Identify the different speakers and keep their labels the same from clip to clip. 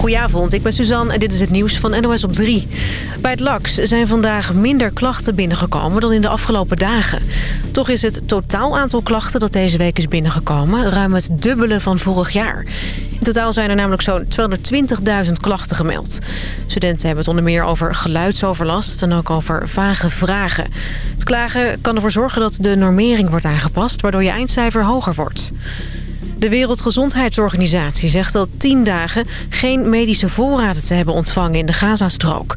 Speaker 1: Goedenavond, ik ben Suzanne en dit is het nieuws van NOS op 3. Bij het LAX zijn vandaag minder klachten binnengekomen dan in de afgelopen dagen. Toch is het totaal aantal klachten dat deze week is binnengekomen... ruim het dubbele van vorig jaar. In totaal zijn er namelijk zo'n 220.000 klachten gemeld. Studenten hebben het onder meer over geluidsoverlast en ook over vage vragen. Het klagen kan ervoor zorgen dat de normering wordt aangepast... waardoor je eindcijfer hoger wordt. De Wereldgezondheidsorganisatie zegt al tien dagen geen medische voorraden te hebben ontvangen in de Gazastrook.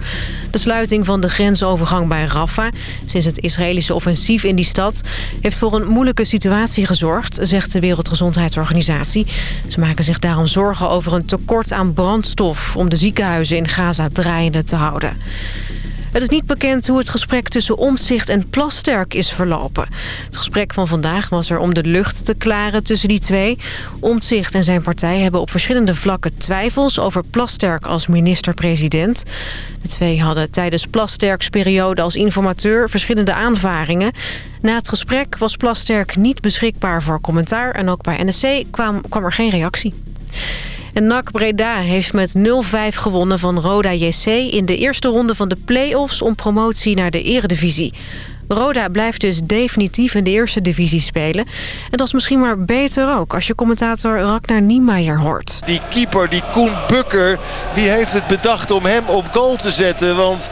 Speaker 1: De sluiting van de grensovergang bij Rafah, sinds het Israëlische offensief in die stad, heeft voor een moeilijke situatie gezorgd, zegt de Wereldgezondheidsorganisatie. Ze maken zich daarom zorgen over een tekort aan brandstof om de ziekenhuizen in Gaza draaiende te houden. Het is niet bekend hoe het gesprek tussen Omtzigt en Plasterk is verlopen. Het gesprek van vandaag was er om de lucht te klaren tussen die twee. Omtzigt en zijn partij hebben op verschillende vlakken twijfels over Plasterk als minister-president. De twee hadden tijdens Plasterks periode als informateur verschillende aanvaringen. Na het gesprek was Plasterk niet beschikbaar voor commentaar en ook bij NSC kwam, kwam er geen reactie. En NAC Breda heeft met 0-5 gewonnen van Roda JC... in de eerste ronde van de play-offs om promotie naar de eredivisie. Roda blijft dus definitief in de eerste divisie spelen. En dat is misschien maar beter ook als je commentator Ragnar Niemeyer hoort.
Speaker 2: Die keeper, die Koen Bukker, wie heeft het bedacht om hem op goal te zetten? Want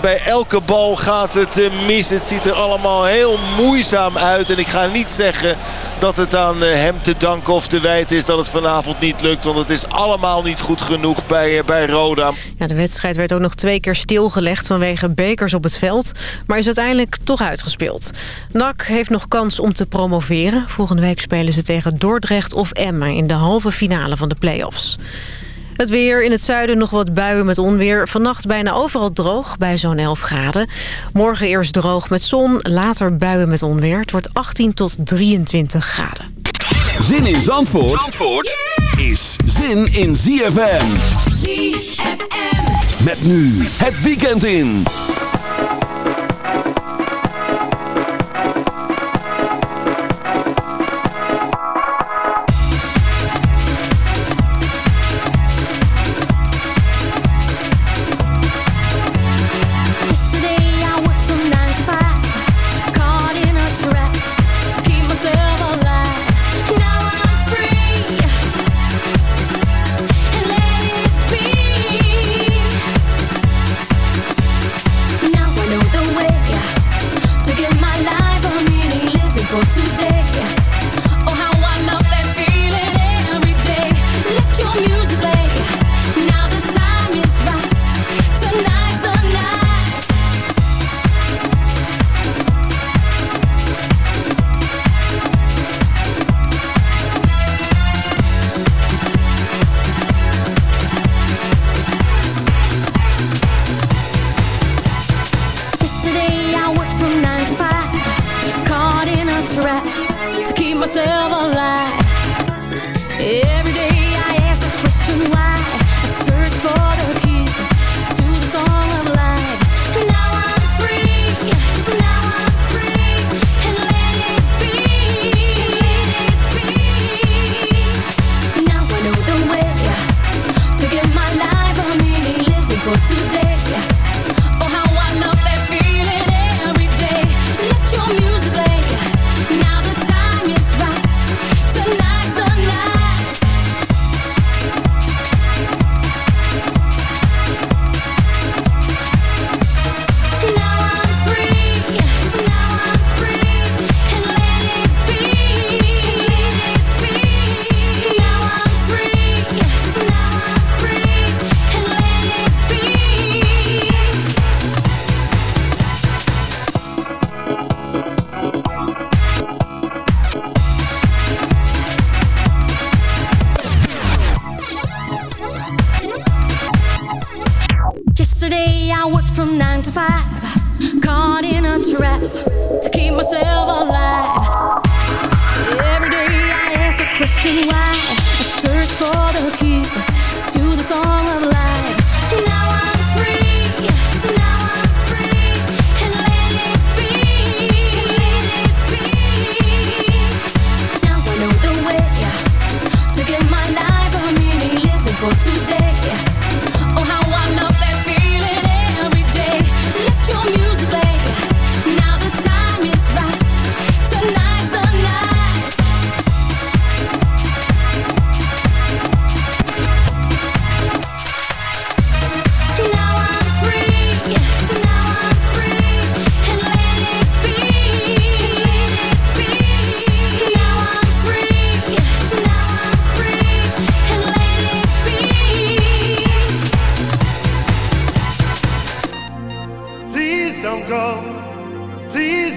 Speaker 2: bij elke bal gaat het eh, mis. Het ziet er allemaal heel moeizaam uit. En ik ga niet zeggen dat het aan eh, hem te danken of te wijten is dat het vanavond niet lukt. Want het is allemaal niet goed genoeg bij, eh, bij Roda.
Speaker 1: Ja, de wedstrijd werd ook nog twee keer stilgelegd vanwege bekers op het veld. Maar is uiteindelijk toch uitgespeeld. NAC heeft nog kans om te promoveren. Volgende week spelen ze tegen Dordrecht of Emma in de halve finale van de play-offs. Het weer in het zuiden nog wat buien met onweer. Vannacht bijna overal droog bij zo'n 11 graden. Morgen eerst droog met zon, later buien met onweer. Het wordt 18 tot 23 graden.
Speaker 3: Zin in Zandvoort, Zandvoort is zin in ZFM.
Speaker 4: ZFM.
Speaker 3: Met nu het weekend in.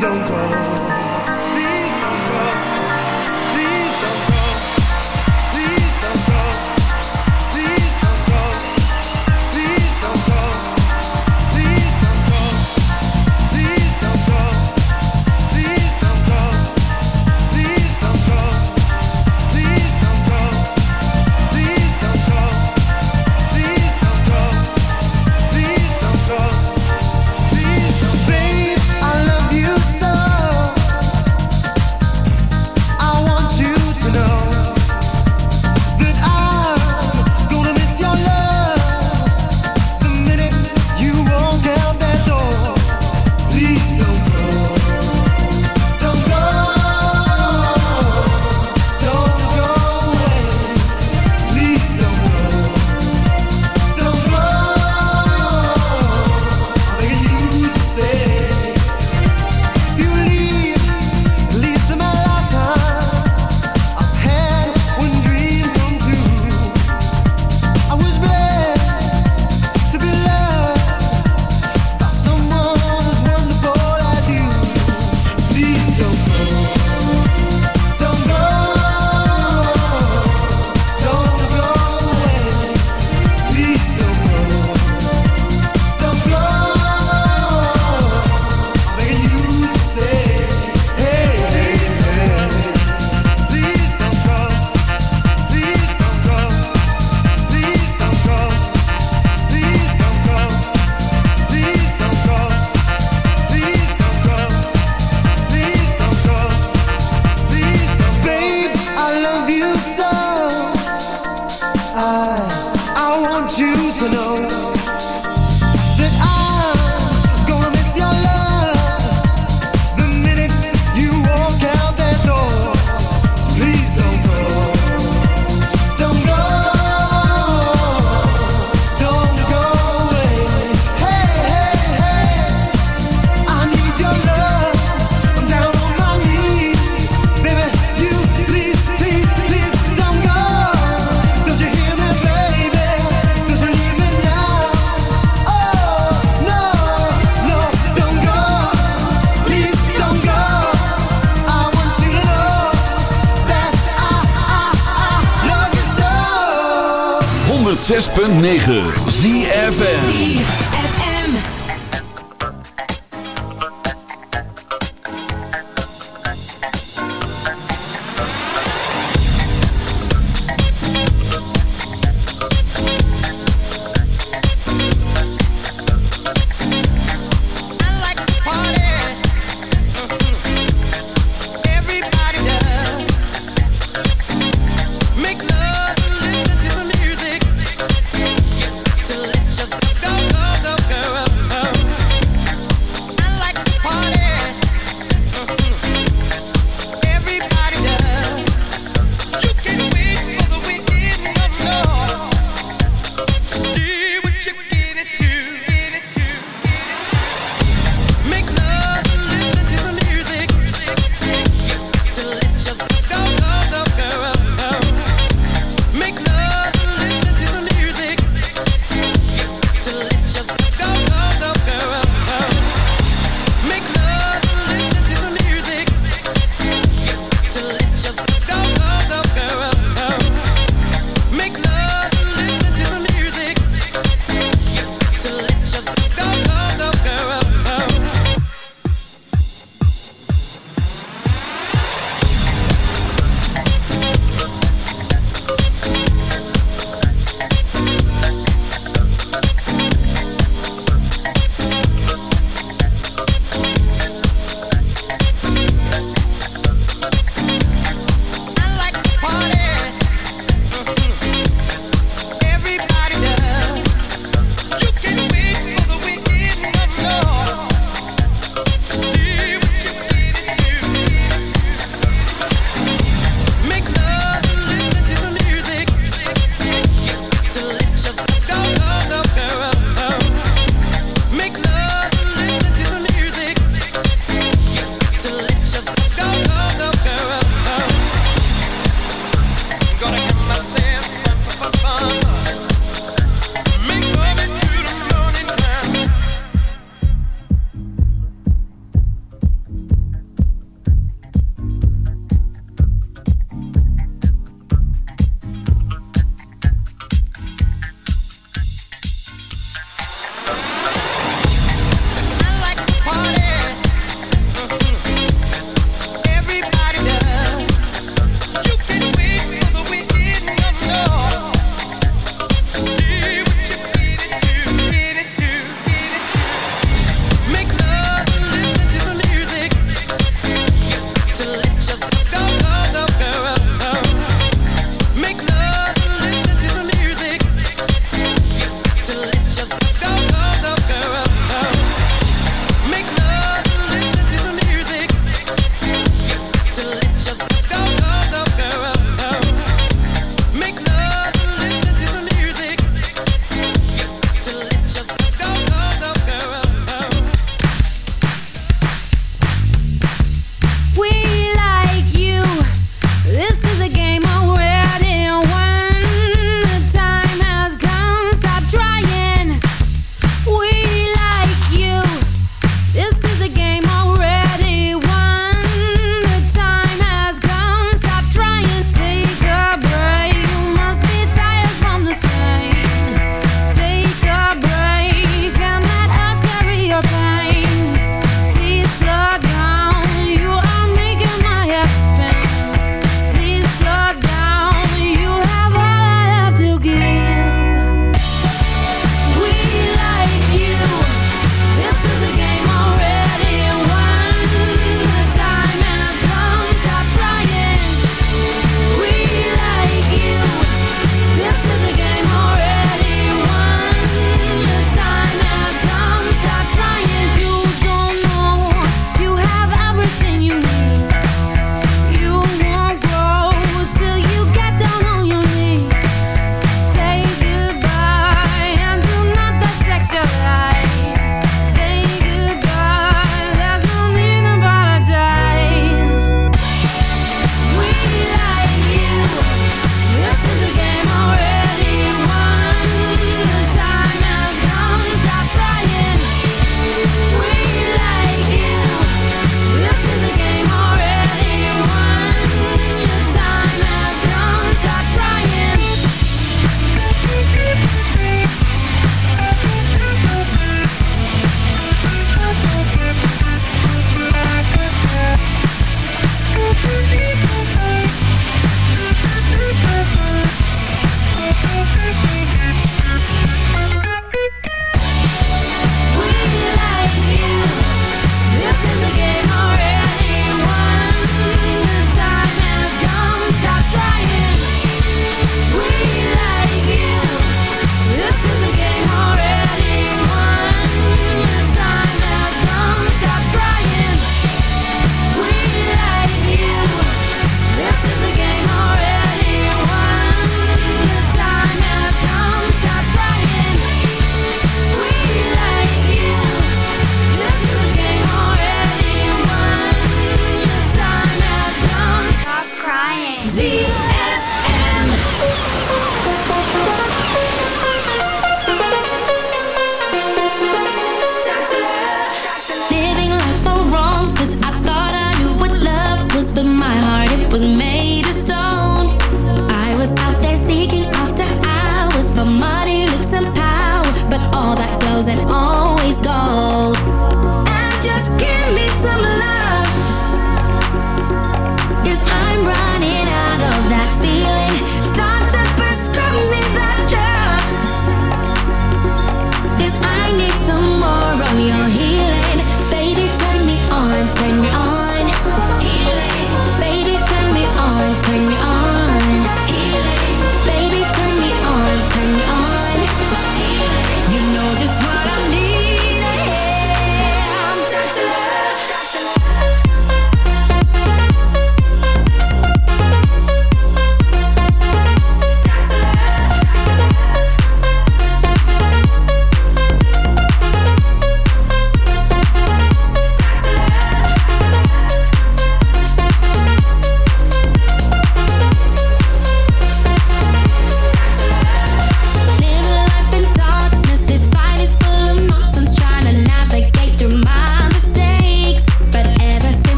Speaker 5: Please don't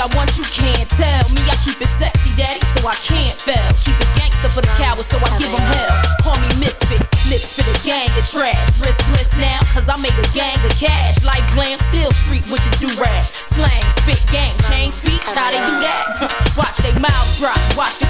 Speaker 6: I want you, can't tell. Me, I keep it sexy, daddy, so I can't fail. Keep it gangster for the cowards, so I give them hell. Call me misfit, lips for the gang of trash. Riskless now, cause I made a gang of cash. Like glam, still street with the do-rag. Slang, spit, gang, change speech, how they do that? Watch they mouths drop, watch the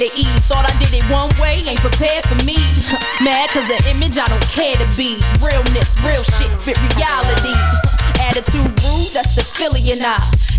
Speaker 6: To eat. Thought I did it one way, ain't prepared for me. Mad cause the image I don't care to be. Realness, real shit, spit reality. Attitude rude, that's the Philly and I.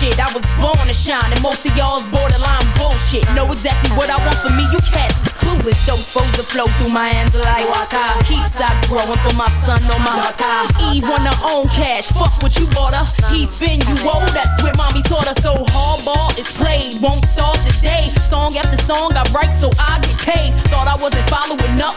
Speaker 6: Shit. I was born to shine, and most of y'all's borderline bullshit. Know exactly what I want for me, you cats is clueless. Those foes that flow through my hands like water. Keep stocks growing for my son on my daughter. Eve want her own cash, fuck what you bought her. He's been you old, that's what mommy taught her. So hardball is played, won't start today. Song after song I write so I get paid. Thought I wasn't following up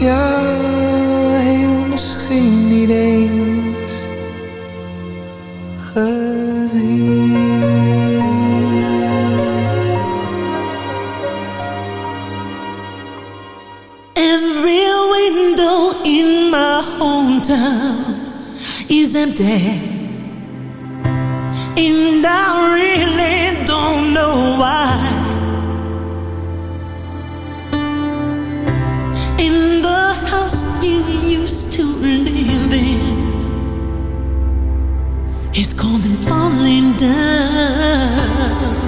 Speaker 5: Ja, heel misschien niet eens gezien
Speaker 7: Every window in my hometown is empty. And I really don't know why. Used to it's cold and falling down.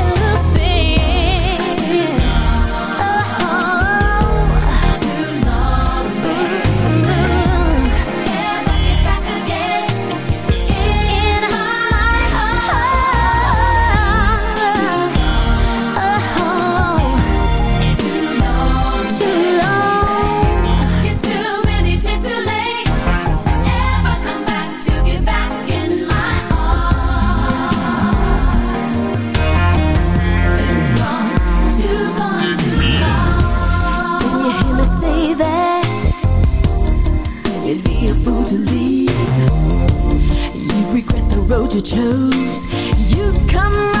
Speaker 3: you chose. You'd come.